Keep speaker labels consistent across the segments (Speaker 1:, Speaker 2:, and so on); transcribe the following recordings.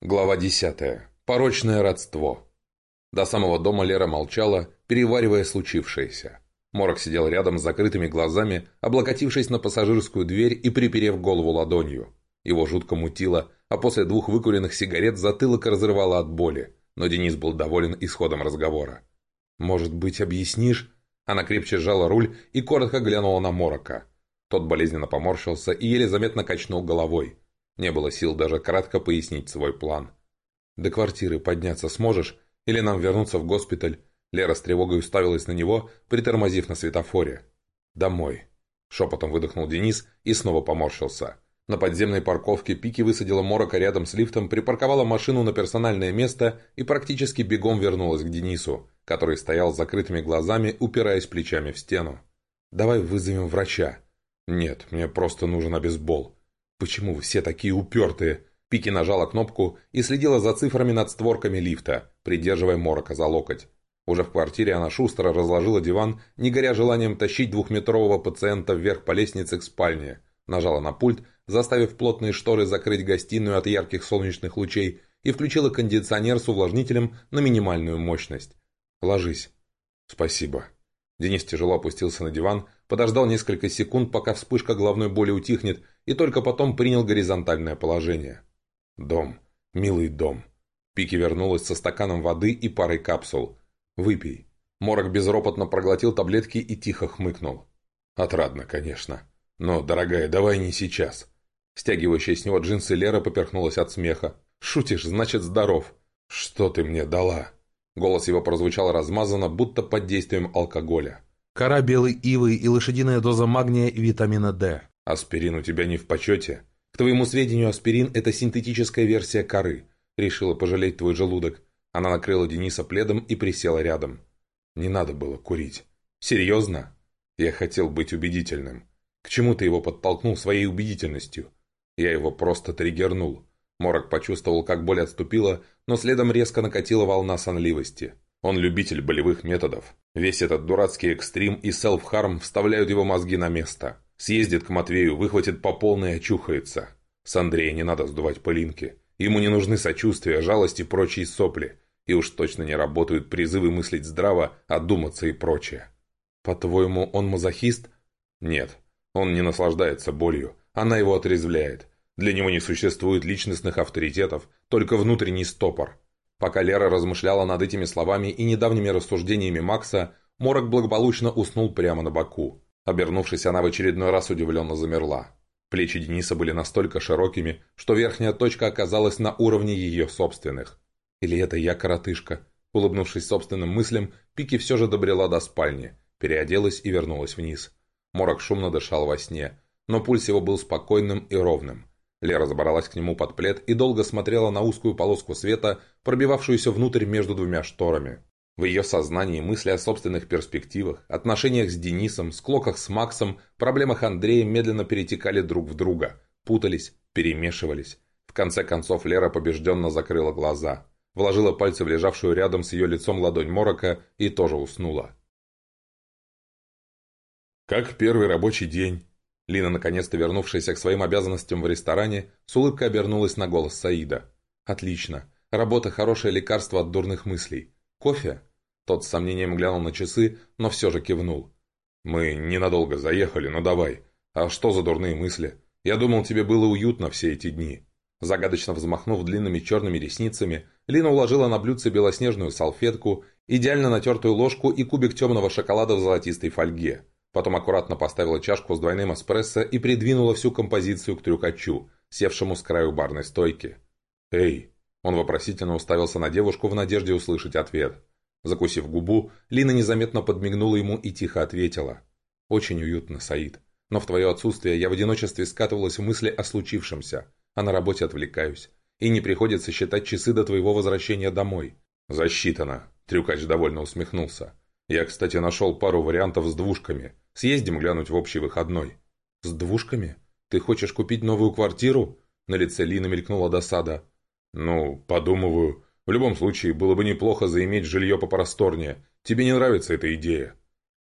Speaker 1: Глава 10. Порочное родство. До самого дома Лера молчала, переваривая случившееся. Морок сидел рядом с закрытыми глазами, облокотившись на пассажирскую дверь и приперев голову ладонью. Его жутко мутило, а после двух выкуренных сигарет затылок разрывало от боли, но Денис был доволен исходом разговора. «Может быть, объяснишь?» Она крепче сжала руль и коротко глянула на Морока. Тот болезненно поморщился и еле заметно качнул головой. Не было сил даже кратко пояснить свой план. «До квартиры подняться сможешь? Или нам вернуться в госпиталь?» Лера с тревогой уставилась на него, притормозив на светофоре. «Домой», — шепотом выдохнул Денис и снова поморщился. На подземной парковке Пики высадила Морока рядом с лифтом, припарковала машину на персональное место и практически бегом вернулась к Денису, который стоял с закрытыми глазами, упираясь плечами в стену. «Давай вызовем врача». «Нет, мне просто нужен обезбол. «Почему все такие упертые?» Пики нажала кнопку и следила за цифрами над створками лифта, придерживая Морока за локоть. Уже в квартире она шустро разложила диван, не горя желанием тащить двухметрового пациента вверх по лестнице к спальне. Нажала на пульт, заставив плотные шторы закрыть гостиную от ярких солнечных лучей, и включила кондиционер с увлажнителем на минимальную мощность. «Ложись». «Спасибо». Денис тяжело опустился на диван, подождал несколько секунд, пока вспышка головной боли утихнет, и только потом принял горизонтальное положение. «Дом. Милый дом». Пики вернулась со стаканом воды и парой капсул. «Выпей». Морок безропотно проглотил таблетки и тихо хмыкнул. «Отрадно, конечно. Но, дорогая, давай не сейчас». Стягивающая с него джинсы Лера поперхнулась от смеха. «Шутишь, значит, здоров». «Что ты мне дала?» Голос его прозвучал размазанно, будто под действием алкоголя.
Speaker 2: «Кора белой ивы и лошадиная доза магния и витамина D».
Speaker 1: «Аспирин у тебя не в почете?» «К твоему сведению, аспирин – это синтетическая версия коры. Решила пожалеть твой желудок». Она накрыла Дениса пледом и присела рядом. «Не надо было курить». «Серьезно?» «Я хотел быть убедительным. К чему ты его подтолкнул своей убедительностью?» «Я его просто триггернул». Морок почувствовал, как боль отступила, но следом резко накатила волна сонливости. Он любитель болевых методов. Весь этот дурацкий экстрим и селф-харм вставляют его мозги на место. Съездит к Матвею, выхватит по полной и очухается. С Андрея не надо сдувать пылинки. Ему не нужны сочувствия, жалость и прочие сопли. И уж точно не работают призывы мыслить здраво, одуматься и прочее. По-твоему, он мазохист? Нет. Он не наслаждается болью. Она его отрезвляет. Для него не существует личностных авторитетов, только внутренний стопор. Пока Лера размышляла над этими словами и недавними рассуждениями Макса, Морок благополучно уснул прямо на боку. Обернувшись, она в очередной раз удивленно замерла. Плечи Дениса были настолько широкими, что верхняя точка оказалась на уровне ее собственных. «Или это я коротышка?» Улыбнувшись собственным мыслям, Пики все же добрела до спальни, переоделась и вернулась вниз. Морок шумно дышал во сне, но пульс его был спокойным и ровным. Лера забралась к нему под плед и долго смотрела на узкую полоску света, пробивавшуюся внутрь между двумя шторами. В ее сознании мысли о собственных перспективах, отношениях с Денисом, склоках с Максом, проблемах Андрея медленно перетекали друг в друга, путались, перемешивались. В конце концов Лера побежденно закрыла глаза, вложила пальцы в лежавшую рядом с ее лицом ладонь Морока и тоже уснула. Как первый рабочий день, Лина, наконец-то вернувшаяся к своим обязанностям в ресторане, с улыбкой обернулась на голос Саида. «Отлично. Работа – хорошее лекарство от дурных мыслей. Кофе?» Тот с сомнением глянул на часы, но все же кивнул. «Мы ненадолго заехали, но давай. А что за дурные мысли? Я думал, тебе было уютно все эти дни». Загадочно взмахнув длинными черными ресницами, Лина уложила на блюдце белоснежную салфетку, идеально натертую ложку и кубик темного шоколада в золотистой фольге. Потом аккуратно поставила чашку с двойным эспрессо и придвинула всю композицию к трюкачу, севшему с краю барной стойки. «Эй!» Он вопросительно уставился на девушку в надежде услышать ответ. Закусив губу, Лина незаметно подмигнула ему и тихо ответила. «Очень уютно, Саид. Но в твое отсутствие я в одиночестве скатывалась в мысли о случившемся, а на работе отвлекаюсь. И не приходится считать часы до твоего возвращения домой». «Засчитано», — Трюкач довольно усмехнулся. Я, кстати, нашел пару вариантов с двушками. Съездим глянуть в общий выходной». «С двушками? Ты хочешь купить новую квартиру?» На лице Лины мелькнула досада. «Ну, подумываю. В любом случае, было бы неплохо заиметь жилье попросторнее. Тебе не нравится эта идея?»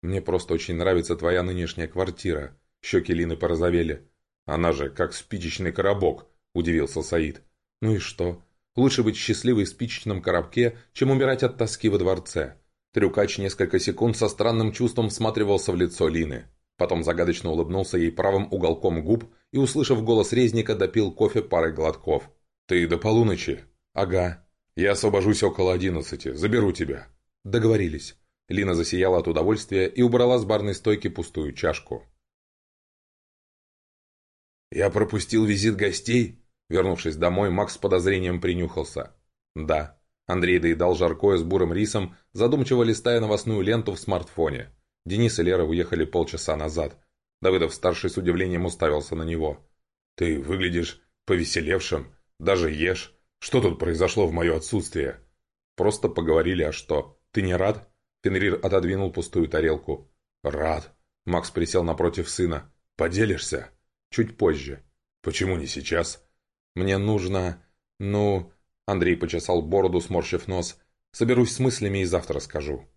Speaker 1: «Мне просто очень нравится твоя нынешняя квартира». Щеки Лины порозовели. «Она же как спичечный коробок», – удивился Саид. «Ну и что? Лучше быть счастливой в спичечном коробке, чем умирать от тоски во дворце. Трюкач несколько секунд со странным чувством всматривался в лицо Лины. Потом загадочно улыбнулся ей правым уголком губ и, услышав голос резника, допил кофе парой глотков. «Ты до полуночи?» «Ага. Я освобожусь около одиннадцати. Заберу тебя». «Договорились». Лина засияла от удовольствия и убрала с барной стойки пустую чашку. «Я пропустил визит гостей?» Вернувшись домой, Макс с подозрением принюхался. «Да». Андрей доедал жаркое с бурым рисом, задумчиво листая новостную ленту в смартфоне. Денис и Лера уехали полчаса назад. Давыдов-старший с удивлением уставился на него. «Ты выглядишь повеселевшим, даже ешь. Что тут произошло в мое отсутствие?» «Просто поговорили, а что? Ты не рад?» Фенрир отодвинул пустую тарелку. «Рад». Макс присел напротив сына. «Поделишься?» «Чуть позже». «Почему не сейчас?» «Мне нужно... ну...» Андрей почесал бороду, сморщив нос. «Соберусь с мыслями и завтра скажу».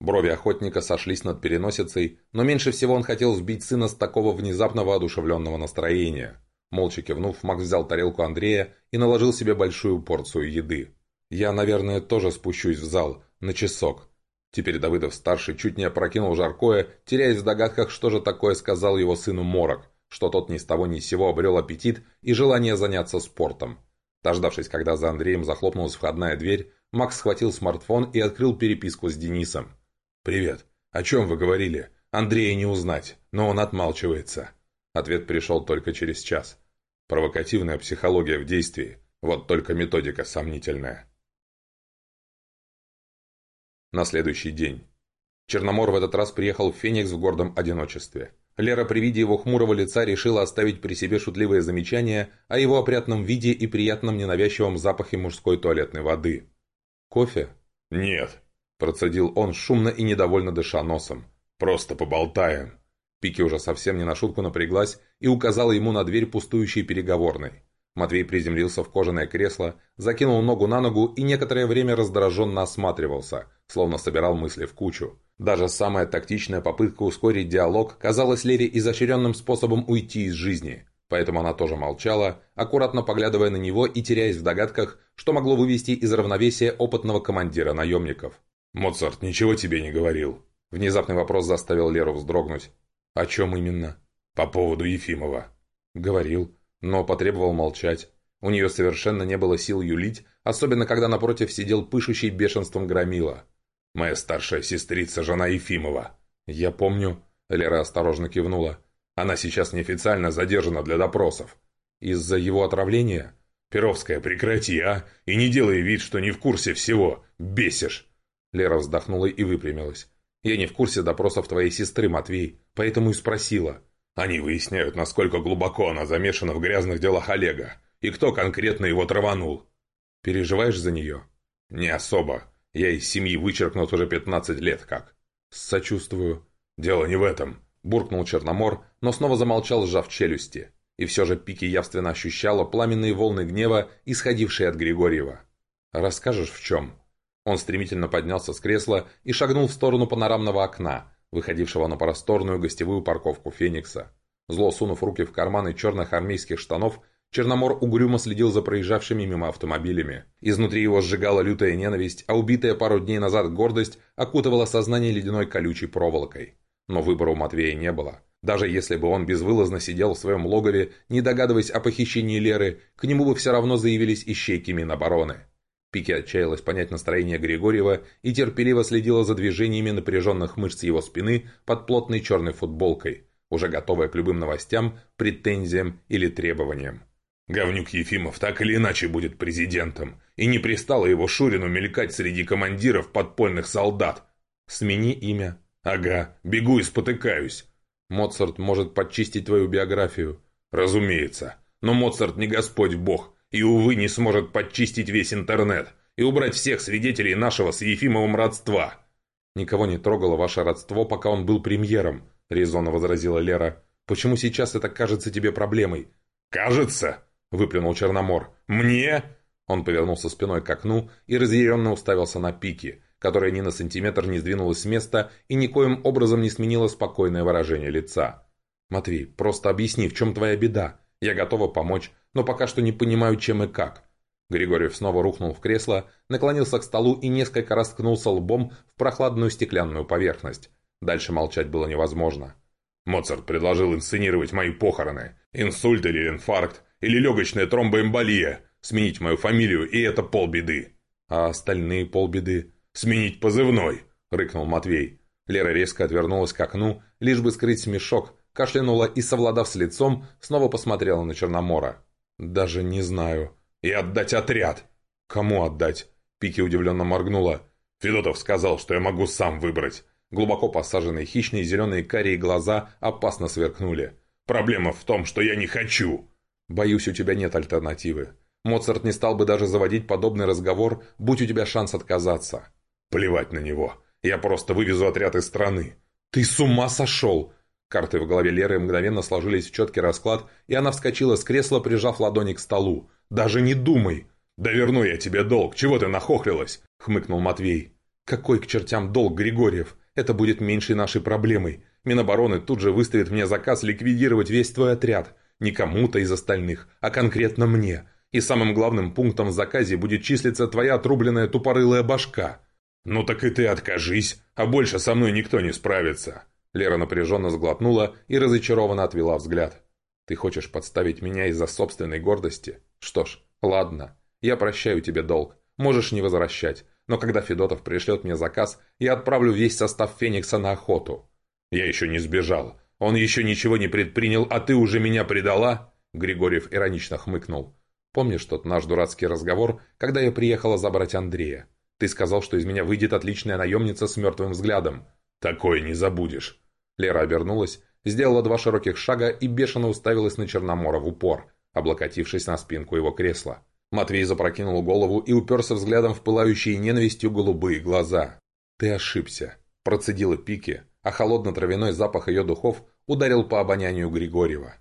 Speaker 1: Брови охотника сошлись над переносицей, но меньше всего он хотел сбить сына с такого внезапно воодушевленного настроения. Молча кивнув, Макс взял тарелку Андрея и наложил себе большую порцию еды. «Я, наверное, тоже спущусь в зал, на часок». Теперь Давыдов-старший чуть не опрокинул жаркое, теряясь в догадках, что же такое сказал его сыну Морок, что тот ни с того ни с сего обрел аппетит и желание заняться спортом. Дождавшись, когда за Андреем захлопнулась входная дверь, Макс схватил смартфон и открыл переписку с Денисом. «Привет. О чем вы говорили? Андрея не узнать, но он отмалчивается». Ответ пришел только через час. Провокативная психология в действии. Вот только методика сомнительная. На следующий день. Черномор в этот раз приехал в Феникс в гордом одиночестве. Лера при виде его хмурого лица решила оставить при себе шутливые замечания о его опрятном виде и приятном ненавязчивом запахе мужской туалетной воды. «Кофе?» «Нет», – процедил он, шумно и недовольно дыша носом. «Просто поболтаем». Пики уже совсем не на шутку напряглась и указала ему на дверь пустующей переговорной. Матвей приземлился в кожаное кресло, закинул ногу на ногу и некоторое время раздраженно осматривался, словно собирал мысли в кучу. Даже самая тактичная попытка ускорить диалог казалась Лере изощренным способом уйти из жизни, поэтому она тоже молчала, аккуратно поглядывая на него и теряясь в догадках, что могло вывести из равновесия опытного командира наемников. «Моцарт ничего тебе не говорил?» Внезапный вопрос заставил Леру вздрогнуть. «О чем именно?» «По поводу Ефимова». «Говорил, но потребовал молчать. У нее совершенно не было сил юлить, особенно когда напротив сидел пышущий бешенством громила. Моя старшая сестрица, жена Ефимова. Я помню. Лера осторожно кивнула. Она сейчас неофициально задержана для допросов. Из-за его отравления? Перовская, прекрати, а? И не делай вид, что не в курсе всего. Бесишь. Лера вздохнула и выпрямилась. «Я не в курсе допросов твоей сестры, Матвей, поэтому и спросила». «Они выясняют, насколько глубоко она замешана в грязных делах Олега, и кто конкретно его траванул». «Переживаешь за нее?» «Не особо. Я из семьи вычеркнут уже 15 лет как. Сочувствую. Дело не в этом. Буркнул Черномор, но снова замолчал, сжав челюсти. И все же Пики явственно ощущала пламенные волны гнева, исходившие от Григорьева. «Расскажешь, в чем?» Он стремительно поднялся с кресла и шагнул в сторону панорамного окна, выходившего на просторную гостевую парковку Феникса. Зло сунув руки в карманы черных армейских штанов, Черномор угрюмо следил за проезжавшими мимо автомобилями. Изнутри его сжигала лютая ненависть, а убитая пару дней назад гордость окутывала сознание ледяной колючей проволокой. Но выбора у Матвея не было. Даже если бы он безвылазно сидел в своем логове, не догадываясь о похищении Леры, к нему бы все равно заявились ищейки Минобороны. Пики отчаялась понять настроение Григорьева и терпеливо следила за движениями напряженных мышц его спины под плотной черной футболкой, уже готовая к любым новостям, претензиям или требованиям. Говнюк Ефимов так или иначе будет президентом, и не пристало его Шурину мелькать среди командиров подпольных солдат. Смени имя. Ага, бегу и спотыкаюсь. Моцарт может подчистить твою биографию. Разумеется. Но Моцарт не Господь Бог, и, увы, не сможет подчистить весь интернет и убрать всех свидетелей нашего с Ефимовым родства. Никого не трогало ваше родство, пока он был премьером, резонно возразила Лера. Почему сейчас это кажется тебе проблемой? Кажется? выплюнул Черномор. «Мне?» Он повернулся спиной к окну и разъяренно уставился на пики, которая ни на сантиметр не сдвинулась с места и никоим образом не сменила спокойное выражение лица. «Матвей, просто объясни, в чем твоя беда? Я готова помочь, но пока что не понимаю, чем и как». Григорьев снова рухнул в кресло, наклонился к столу и несколько раз ткнулся лбом в прохладную стеклянную поверхность. Дальше молчать было невозможно.
Speaker 3: Моцарт предложил инсценировать мои похороны. Инсульт или инфаркт, или легочная тромбоэмболия. Сменить мою фамилию, и это полбеды.
Speaker 1: А остальные полбеды?
Speaker 3: Сменить позывной, рыкнул Матвей.
Speaker 1: Лера резко отвернулась к окну, лишь бы скрыть смешок, кашлянула и, совладав с лицом, снова посмотрела на Черномора. «Даже не знаю».
Speaker 3: «И отдать отряд!»
Speaker 1: «Кому отдать?» Пики удивленно моргнула.
Speaker 3: «Федотов сказал, что я могу сам выбрать».
Speaker 1: Глубоко посаженные хищные зеленые карие глаза опасно сверкнули.
Speaker 3: «Проблема в том, что я не хочу!»
Speaker 1: «Боюсь, у тебя нет альтернативы. Моцарт не стал бы даже заводить подобный разговор, будь у тебя шанс отказаться».
Speaker 3: «Плевать на него. Я просто вывезу отряд из страны».
Speaker 1: «Ты с ума сошел!» Карты в голове Леры мгновенно сложились в четкий расклад, и она вскочила с кресла, прижав ладони к столу. «Даже не думай!»
Speaker 3: «Да верну я тебе долг! Чего ты нахохлилась?» — хмыкнул Матвей.
Speaker 1: «Какой к чертям долг, Григорьев? Это будет меньшей нашей проблемой. Минобороны тут же выставит мне заказ ликвидировать весь твой отряд. Не кому-то из остальных, а конкретно мне. И самым главным пунктом в заказе будет числиться твоя отрубленная тупорылая башка».
Speaker 3: «Ну так и ты откажись, а больше со мной никто не справится».
Speaker 1: Лера напряженно сглотнула и разочарованно отвела взгляд. «Ты хочешь подставить меня из-за собственной гордости? Что ж, ладно. Я прощаю тебе долг. Можешь не возвращать. Но когда Федотов пришлет мне заказ, я отправлю весь состав Феникса на охоту».
Speaker 3: «Я еще не сбежал. Он еще ничего не предпринял, а ты уже меня предала?»
Speaker 1: Григорьев иронично хмыкнул. «Помнишь тот наш дурацкий разговор, когда я приехала забрать Андрея? Ты сказал, что из меня выйдет отличная наемница с мертвым взглядом».
Speaker 3: «Такое не забудешь».
Speaker 1: Лера обернулась, сделала два широких шага и бешено уставилась на Черномора в упор, облокотившись на спинку его кресла. Матвей запрокинул голову и уперся взглядом в пылающие ненавистью голубые глаза. «Ты ошибся», – процедила Пики, а холодно-травяной запах ее духов ударил по обонянию Григорьева.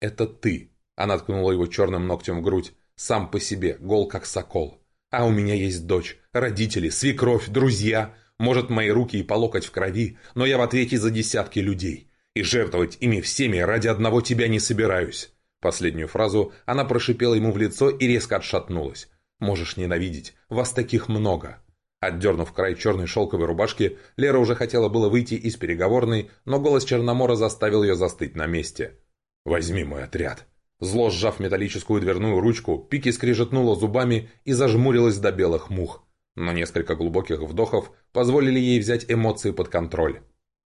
Speaker 1: «Это ты», – она ткнула его черным ногтем в грудь, сам по себе, гол как сокол. «А у меня есть дочь, родители, свекровь, друзья, может, мои руки и по локоть в крови, но я в ответе за десятки людей. И жертвовать ими всеми ради одного тебя не собираюсь». Последнюю фразу она прошипела ему в лицо и резко отшатнулась. «Можешь ненавидеть. Вас таких много». Отдернув край черной шелковой рубашки, Лера уже хотела было выйти из переговорной, но голос Черномора заставил ее застыть на месте.
Speaker 3: «Возьми мой отряд».
Speaker 1: Зло сжав металлическую дверную ручку, Пики скрежетнула зубами и зажмурилась до белых мух но несколько глубоких вдохов позволили ей взять эмоции под контроль.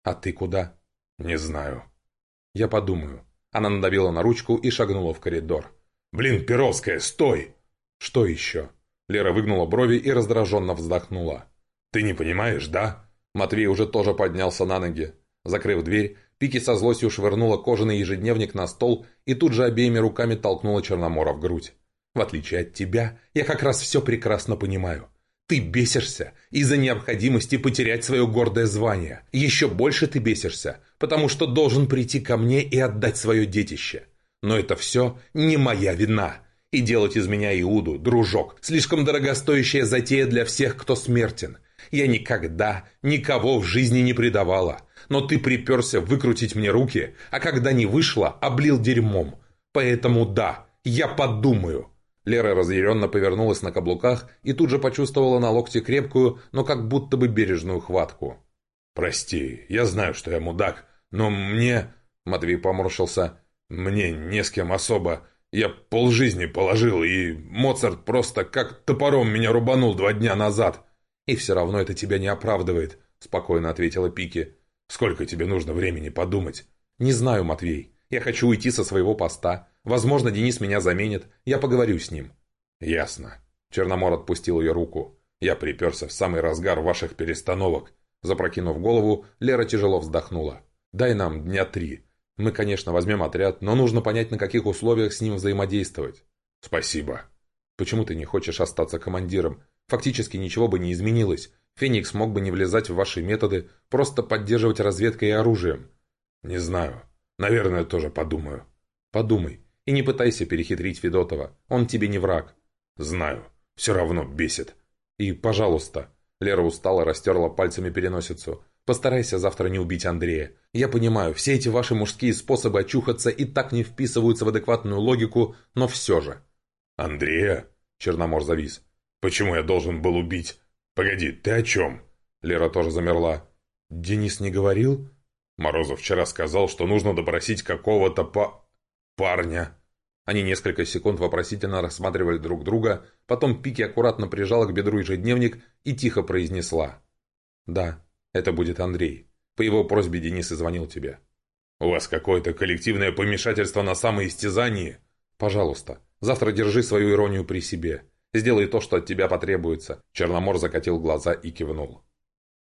Speaker 1: «А ты куда?»
Speaker 3: «Не знаю».
Speaker 1: «Я подумаю». Она надавила на ручку и шагнула в коридор.
Speaker 3: «Блин, Перовская, стой!»
Speaker 1: «Что еще?» Лера выгнула брови и раздраженно вздохнула.
Speaker 3: «Ты не понимаешь, да?»
Speaker 1: Матвей уже тоже поднялся на ноги. Закрыв дверь, Пики со злостью швырнула кожаный ежедневник на стол и тут же обеими руками толкнула Черномора в грудь. «В отличие от тебя, я как раз все прекрасно понимаю. Ты бесишься из-за необходимости потерять свое гордое звание. Еще больше ты бесишься, потому что должен прийти ко мне и отдать свое детище. Но это все не моя вина. И делать из меня Иуду, дружок, слишком дорогостоящая затея для всех, кто смертен. Я никогда никого в жизни не предавала. Но ты приперся выкрутить мне руки, а когда не вышло, облил дерьмом. Поэтому да, я подумаю». Лера разъяренно повернулась на каблуках и тут же почувствовала на локте крепкую, но как будто бы бережную хватку.
Speaker 3: «Прости, я знаю, что я мудак, но мне...» Матвей поморщился. «Мне не с кем особо. Я полжизни положил, и Моцарт просто как топором меня рубанул два дня назад».
Speaker 1: «И все равно это тебя не оправдывает», — спокойно ответила Пики.
Speaker 3: «Сколько тебе нужно времени подумать?»
Speaker 1: «Не знаю, Матвей. Я хочу уйти со своего поста. Возможно, Денис меня заменит. Я поговорю с ним».
Speaker 3: «Ясно».
Speaker 1: Черномор отпустил ее руку. «Я приперся в самый разгар ваших перестановок». Запрокинув голову, Лера тяжело вздохнула. «Дай нам дня три. Мы, конечно, возьмем отряд, но нужно понять, на каких условиях с ним взаимодействовать».
Speaker 3: «Спасибо».
Speaker 1: «Почему ты не хочешь остаться командиром? Фактически ничего бы не изменилось. Феникс мог бы не влезать в ваши методы, просто поддерживать разведкой и оружием».
Speaker 3: «Не знаю. Наверное, тоже подумаю».
Speaker 1: «Подумай. И не пытайся перехитрить Федотова. Он тебе не враг.
Speaker 3: Знаю. Все равно бесит.
Speaker 1: И, пожалуйста. Лера устала, растерла пальцами переносицу. Постарайся завтра не убить Андрея. Я понимаю, все эти ваши мужские способы очухаться и так не вписываются в адекватную логику, но все же.
Speaker 3: Андрея? Черномор завис. «Почему я должен был убить? Погоди, ты о чем?» Лера тоже замерла.
Speaker 2: «Денис не говорил?»
Speaker 3: Морозов вчера сказал, что нужно допросить какого-то па... парня.
Speaker 1: Они несколько секунд вопросительно рассматривали друг друга, потом Пики аккуратно прижала к бедру ежедневник и тихо произнесла. «Да, это будет Андрей. По его просьбе Денис и звонил тебе».
Speaker 3: «У вас какое-то коллективное помешательство на самоистязании?»
Speaker 1: «Пожалуйста, завтра держи свою иронию при себе. Сделай то, что от тебя потребуется». Черномор закатил глаза и кивнул.